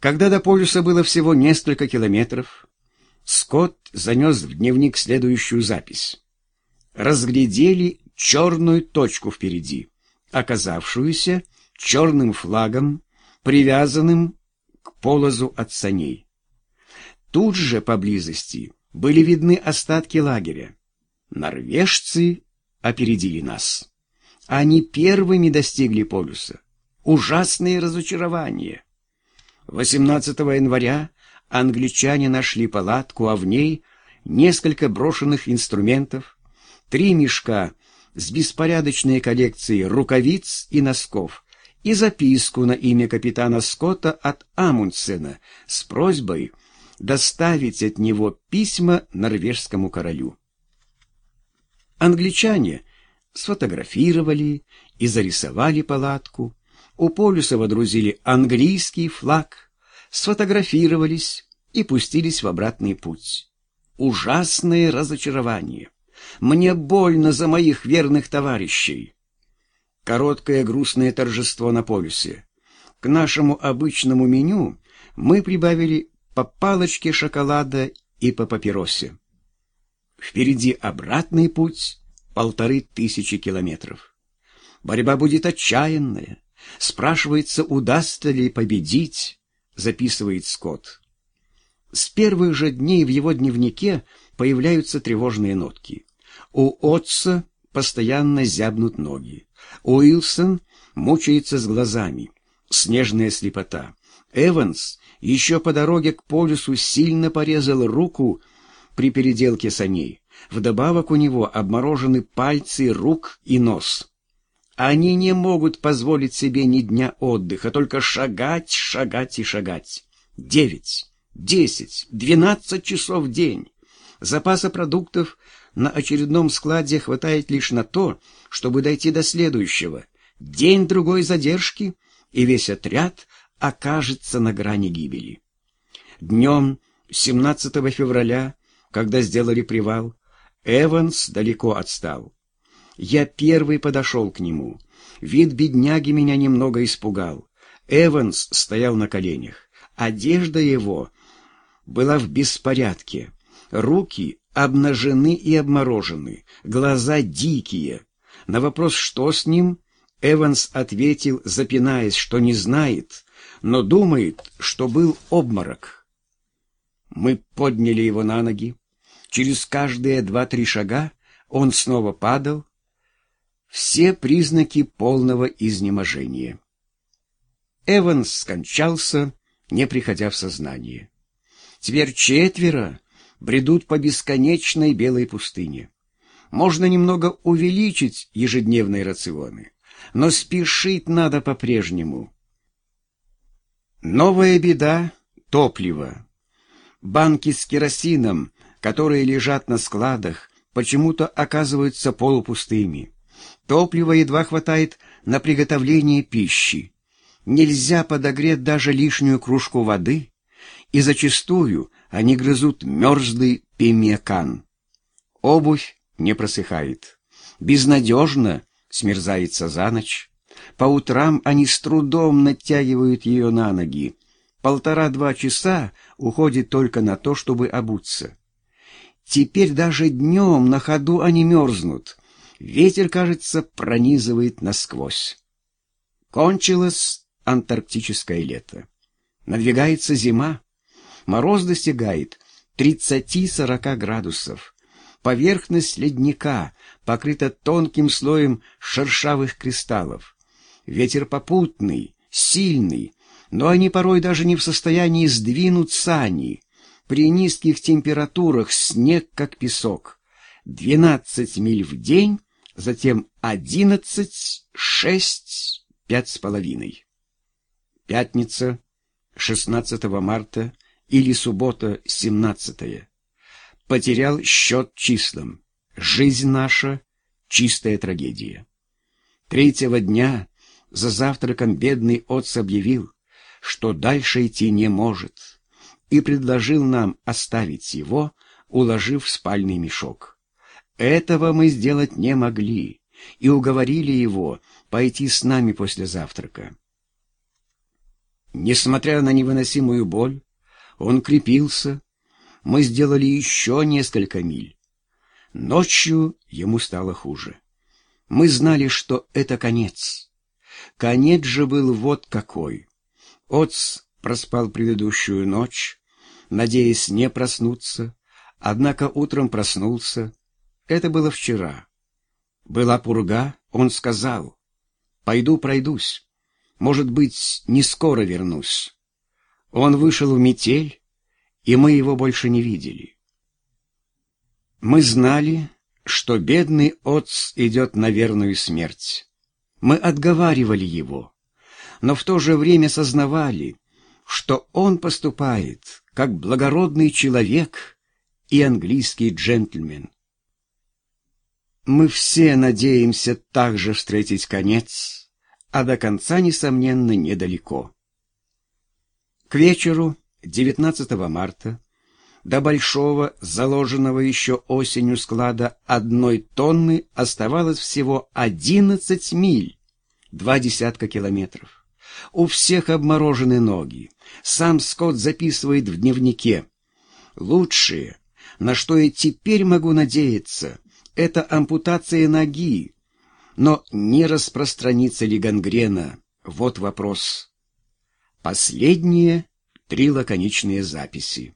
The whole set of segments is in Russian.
Когда до полюса было всего несколько километров, Скотт занес в дневник следующую запись. Разглядели черную точку впереди, оказавшуюся черным флагом, привязанным к полозу от саней. Тут же поблизости были видны остатки лагеря. Норвежцы опередили нас. Они первыми достигли полюса. Ужасные разочарования. 18 января англичане нашли палатку, а в ней несколько брошенных инструментов, три мешка с беспорядочной коллекцией рукавиц и носков и записку на имя капитана Скотта от Амундсена с просьбой доставить от него письма норвежскому королю. Англичане сфотографировали и зарисовали палатку, у полюса водрузили английский флаг, сфотографировались и пустились в обратный путь. Ужасное разочарование. Мне больно за моих верных товарищей. Короткое грустное торжество на полюсе. К нашему обычному меню мы прибавили по палочке шоколада и по папиросе. Впереди обратный путь — полторы тысячи километров. Борьба будет отчаянная. Спрашивается, удастся ли победить, записывает Скотт. С первых же дней в его дневнике появляются тревожные нотки. У Отца постоянно зябнут ноги. Уилсон мучается с глазами. Снежная слепота. Эванс еще по дороге к полюсу сильно порезал руку при переделке саней. Вдобавок у него обморожены пальцы, рук и нос. Они не могут позволить себе ни дня отдыха, только шагать, шагать и шагать. Девять, десять, двенадцать часов в день. Запаса продуктов на очередном складе хватает лишь на то, чтобы дойти до следующего. День-другой задержки, и весь отряд окажется на грани гибели. Днем 17 февраля, когда сделали привал, Эванс далеко отстал. Я первый подошел к нему. Вид бедняги меня немного испугал. Эванс стоял на коленях. Одежда его была в беспорядке. Руки обнажены и обморожены, глаза дикие. На вопрос, что с ним, Эванс ответил, запинаясь, что не знает, но думает, что был обморок. Мы подняли его на ноги. Через каждые два-три шага он снова падал, все признаки полного изнеможения. Эванс скончался, не приходя в сознание. Теперь четверо бредут по бесконечной белой пустыне. Можно немного увеличить ежедневные рационы, но спешить надо по-прежнему. Новая беда — топливо. Банки с керосином, которые лежат на складах, почему-то оказываются полупустыми. Топлива едва хватает на приготовление пищи. Нельзя подогреть даже лишнюю кружку воды, и зачастую они грызут мерзлый пемиакан. Обувь не просыхает. Безнадежно смерзается за ночь. По утрам они с трудом натягивают ее на ноги. Полтора-два часа уходит только на то, чтобы обуться. Теперь даже днем на ходу они мерзнут. Ветер, кажется, пронизывает насквозь. Кончилось антарктическое лето. Надвигается зима. Мороз достигает 30-40 градусов. Поверхность ледника покрыта тонким слоем шершавых кристаллов. Ветер попутный, сильный, но они порой даже не в состоянии сдвинуть сани. При низких температурах снег как песок. 12 миль в день затем одиннадцать, шесть, пять с половиной. Пятница, 16 марта или суббота, 17. Потерял счет числам. Жизнь наша — чистая трагедия. Третьего дня за завтраком бедный отц объявил, что дальше идти не может, и предложил нам оставить его, уложив в спальный мешок. Этого мы сделать не могли и уговорили его пойти с нами после завтрака. Несмотря на невыносимую боль, он крепился. Мы сделали еще несколько миль. Ночью ему стало хуже. Мы знали, что это конец. Конец же был вот какой. Отц проспал предыдущую ночь, надеясь не проснуться, однако утром проснулся. Это было вчера. Была пурга, он сказал, «Пойду пройдусь. Может быть, не скоро вернусь». Он вышел в метель, и мы его больше не видели. Мы знали, что бедный отц идет на верную смерть. Мы отговаривали его, но в то же время сознавали, что он поступает как благородный человек и английский джентльмен. Мы все надеемся также встретить конец, а до конца, несомненно, недалеко. К вечеру 19 марта до большого, заложенного еще осенью склада одной тонны оставалось всего 11 миль, два десятка километров. У всех обморожены ноги. Сам Скотт записывает в дневнике. Лучшее, на что я теперь могу надеяться, это ампутация ноги. Но не распространится ли гангрена? Вот вопрос. Последние три лаконичные записи.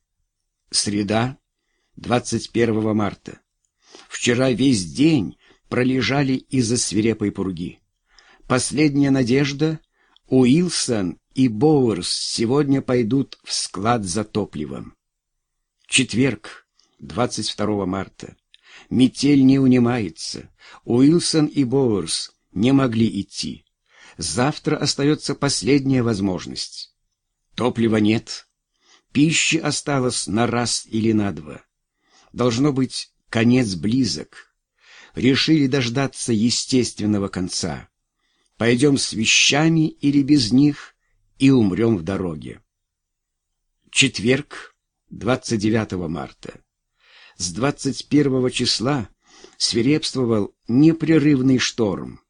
Среда, 21 марта. Вчера весь день пролежали из-за свирепой пурги. Последняя надежда — Уилсон и Боуэрс сегодня пойдут в склад за топливом. Четверг, 22 марта. Метель не унимается. Уилсон и Боуэрс не могли идти. Завтра остается последняя возможность. Топлива нет. Пищи осталось на раз или на два. Должно быть, конец близок. Решили дождаться естественного конца. Пойдем с вещами или без них и умрем в дороге. Четверг, 29 марта. С 21 числа свирепствовал непрерывный шторм.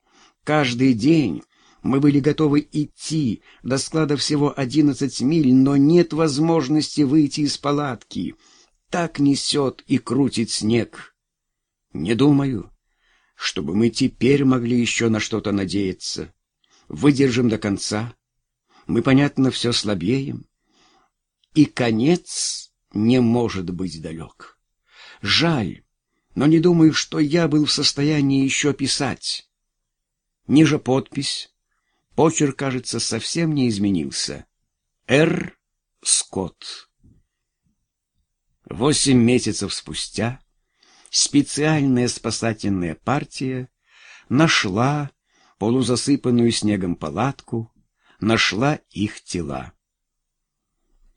Каждый день мы были готовы идти до склада всего одиннадцать миль, но нет возможности выйти из палатки. Так несет и крутит снег. Не думаю, чтобы мы теперь могли еще на что-то надеяться. Выдержим до конца. Мы, понятно, все слабеем. И конец не может быть далек. Жаль, но не думаю, что я был в состоянии еще писать. Ниже подпись Почерк, кажется, совсем не изменился. Р. Скотт. Восемь месяцев спустя специальная спасательная партия нашла полузасыпанную снегом палатку, нашла их тела.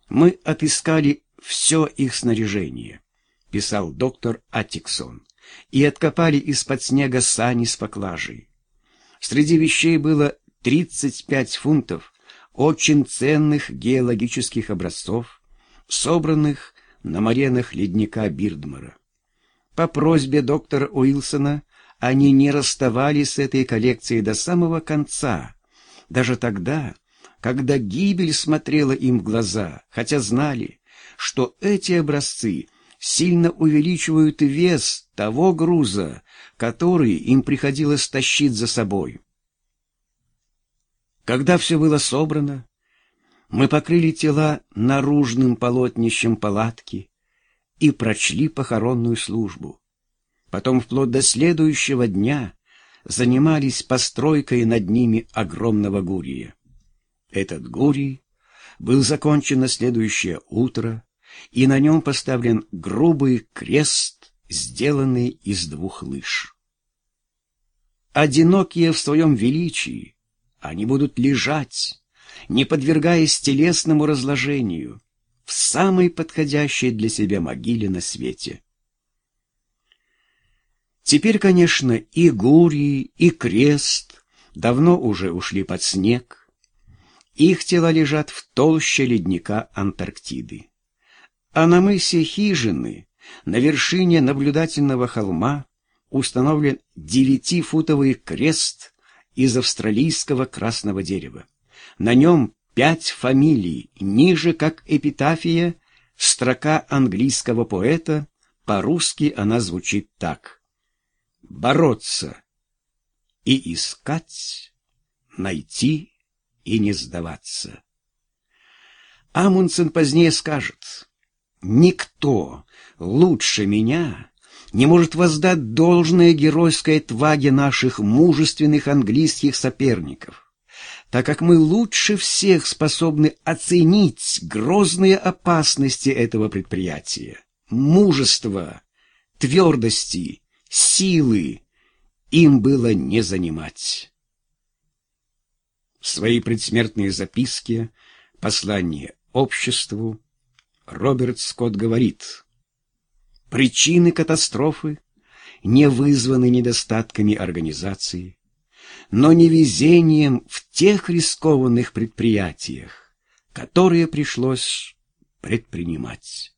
«Мы отыскали все их снаряжение», — писал доктор Атиксон, «и откопали из-под снега сани с поклажей. Среди вещей было 35 фунтов очень ценных геологических образцов, собранных на маренах ледника Бирдмара. По просьбе доктора Уилсона они не расставались с этой коллекцией до самого конца, даже тогда, когда гибель смотрела им в глаза, хотя знали, что эти образцы сильно увеличивают вес того груза, который им приходилось тащить за собой. Когда все было собрано, мы покрыли тела наружным полотнищем палатки и прочли похоронную службу. Потом вплоть до следующего дня занимались постройкой над ними огромного гурия. Этот гурий был закончен на следующее утро, и на нем поставлен грубый крест, сделанный из двух лыж. Одинокие в своем величии, они будут лежать, не подвергаясь телесному разложению, в самой подходящей для себя могиле на свете. Теперь, конечно, и Гурий, и Крест давно уже ушли под снег. Их тела лежат в толще ледника Антарктиды. А на мысе Хижины, на вершине наблюдательного холма, установлен девятифутовый крест из австралийского красного дерева. На нем пять фамилий, ниже, как эпитафия, строка английского поэта, по-русски она звучит так. Бороться и искать, найти и не сдаваться. Амундсен позднее скажет, «Никто лучше меня не может воздать должное геройской отваге наших мужественных английских соперников, так как мы лучше всех способны оценить грозные опасности этого предприятия, мужество, твердости, силы им было не занимать. В своей предсмертной записке «Послание обществу» Роберт Скотт говорит, «Причины катастрофы не вызваны недостатками организации, но невезением в тех рискованных предприятиях, которые пришлось предпринимать».